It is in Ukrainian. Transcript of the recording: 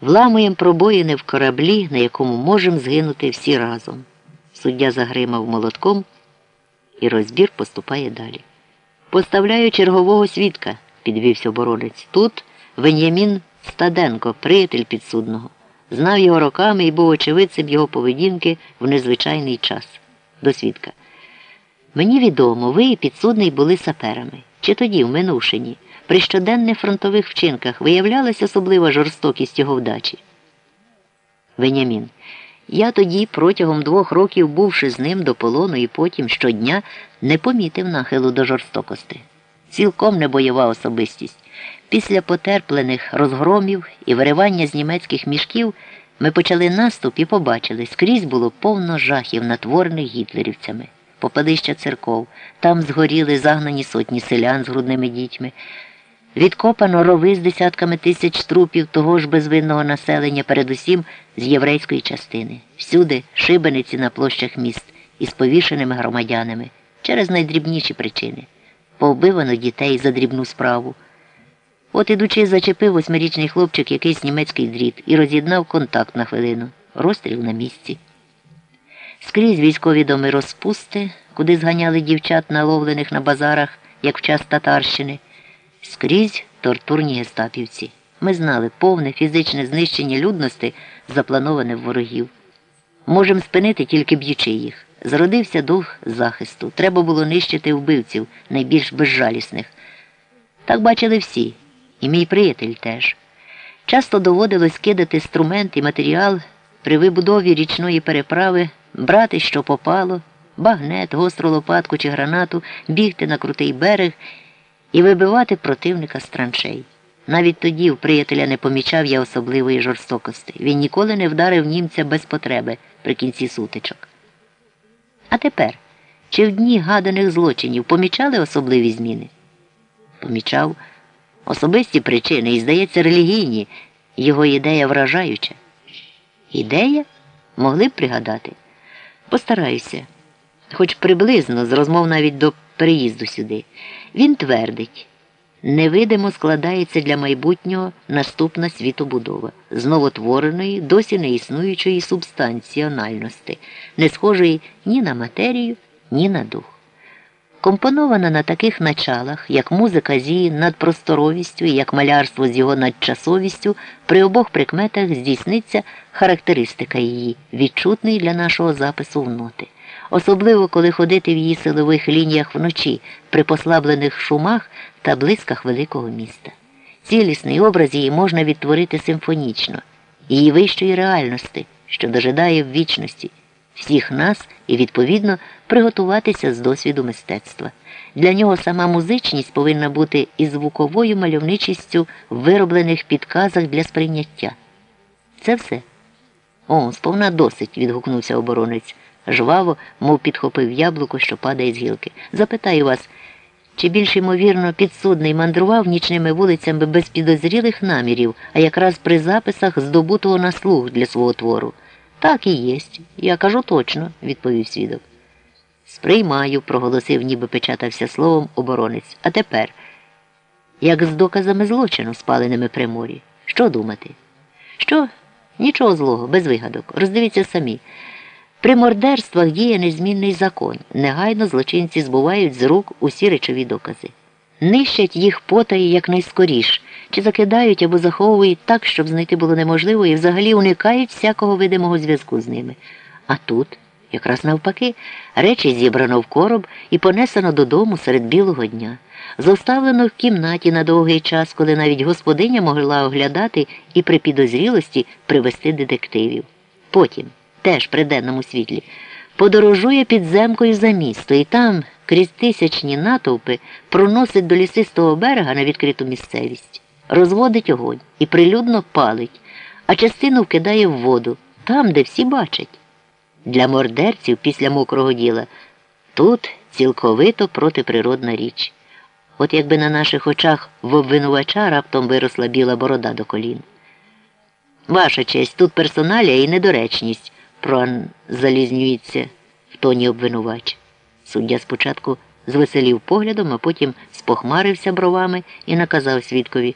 Вламуєм пробоїни в кораблі, на якому можемо згинути всі разом. Суддя загримав молотком, і розбір поступає далі. Поставляю чергового свідка, підвівся оборонець. Тут Венямін Стаденко, приятель підсудного. Знав його роками і був очевидцем його поведінки в незвичайний час. До свідка. Мені відомо, ви і підсудний були саперами. Чи тоді, в минувшині, при щоденних фронтових вчинках виявлялася особлива жорстокість його вдачі? Венямін. Я тоді, протягом двох років, бувши з ним до полону і потім щодня, не помітив нахилу до жорстокості. Цілком не бойова особистість. Після потерплених розгромів і виривання з німецьких мішків ми почали наступ і побачили, скрізь було повно жахів, натворених гітлерівцями, попадища церков, там згоріли загнані сотні селян з грудними дітьми. Відкопано рови з десятками тисяч трупів того ж безвинного населення, передусім з єврейської частини, всюди шибениці на площах міст із повішеними громадянами через найдрібніші причини. Повбивано дітей за дрібну справу. От ідучи, зачепив восьмирічний хлопчик якийсь німецький дріт і роз'єднав контакт на хвилину. Розстріл на місці. Скрізь військові доми розпусти, куди зганяли дівчат, наловлених на базарах, як в час татарщини. Скрізь тортурні гестапівці. Ми знали повне фізичне знищення людності, заплановане в ворогів. Можемо спинити тільки б'ючи їх. Зродився дух захисту. Треба було нищити вбивців, найбільш безжалісних. Так бачили всі, і мій приятель теж. Часто доводилось кидати інструмент і матеріал при вибудові річної переправи, брати, що попало, багнет, гостру лопатку чи гранату, бігти на крутий берег і вибивати противника з траншей. Навіть тоді в приятеля не помічав я особливої жорстокості. Він ніколи не вдарив німця без потреби при кінці сутичок. А тепер, чи в дні гаданих злочинів помічали особливі зміни? Помічав особисті причини і, здається, релігійні, його ідея вражаюча. Ідея? Могли б пригадати? Постараюся, хоч приблизно, з розмов навіть до переїзду сюди. Він твердить, невидимо складається для майбутнього наступна світобудова з новотвореної, досі не існуючої субстанціональності, не схожої ні на матерію, ні на дух. Компонована на таких началах, як музика з її надпросторовістю і як малярство з його надчасовістю, при обох прикметах здійсниться характеристика її, відчутний для нашого запису в ноти. Особливо, коли ходити в її силових лініях вночі, при послаблених шумах та блисках великого міста. Цілісний образ її можна відтворити симфонічно, її вищої реальності, що дожидає в вічності всіх нас і, відповідно, приготуватися з досвіду мистецтва. Для нього сама музичність повинна бути і звуковою мальовничістю в вироблених підказах для сприйняття. Це все. О, сповна досить, відгукнувся оборонець. Жваво, мов підхопив яблуко, що падає з гілки. Запитаю вас, чи більш ймовірно підсудний мандрував нічними вулицями без підозрілих намірів, а якраз при записах здобутого на слух для свого твору? Так і єсть. Я кажу точно, відповів свідок. Сприймаю, проголосив, ніби печатався словом оборонець. А тепер, як з доказами злочину, спаленими при морі, що думати? Що? Нічого злого, без вигадок. Роздивіться самі. При мордерствах діє незмінний закон. Негайно злочинці збувають з рук усі речові докази. Нищать їх потаї якнайскоріш, чи закидають або заховують так, щоб знайти було неможливо, і взагалі уникають всякого видимого зв'язку з ними. А тут, якраз навпаки, речі зібрано в короб і понесено додому серед білого дня, зоставлено в кімнаті на довгий час, коли навіть господиня могла оглядати і при підозрілості привести детективів. Потім, теж при денному світлі, подорожує підземкою за місто і там крізь тисячні натовпи проносить до лісистого берега на відкриту місцевість, розводить огонь і прилюдно палить, а частину вкидає в воду, там, де всі бачать. Для мордерців після мокрого діла тут цілковито протиприродна річ. От якби на наших очах в обвинувача раптом виросла біла борода до колін. Ваша честь, тут персоналія і недоречність, залізнюється в тоні обвинувач. Суддя спочатку звеселів поглядом, а потім спохмарився бровами і наказав свідкові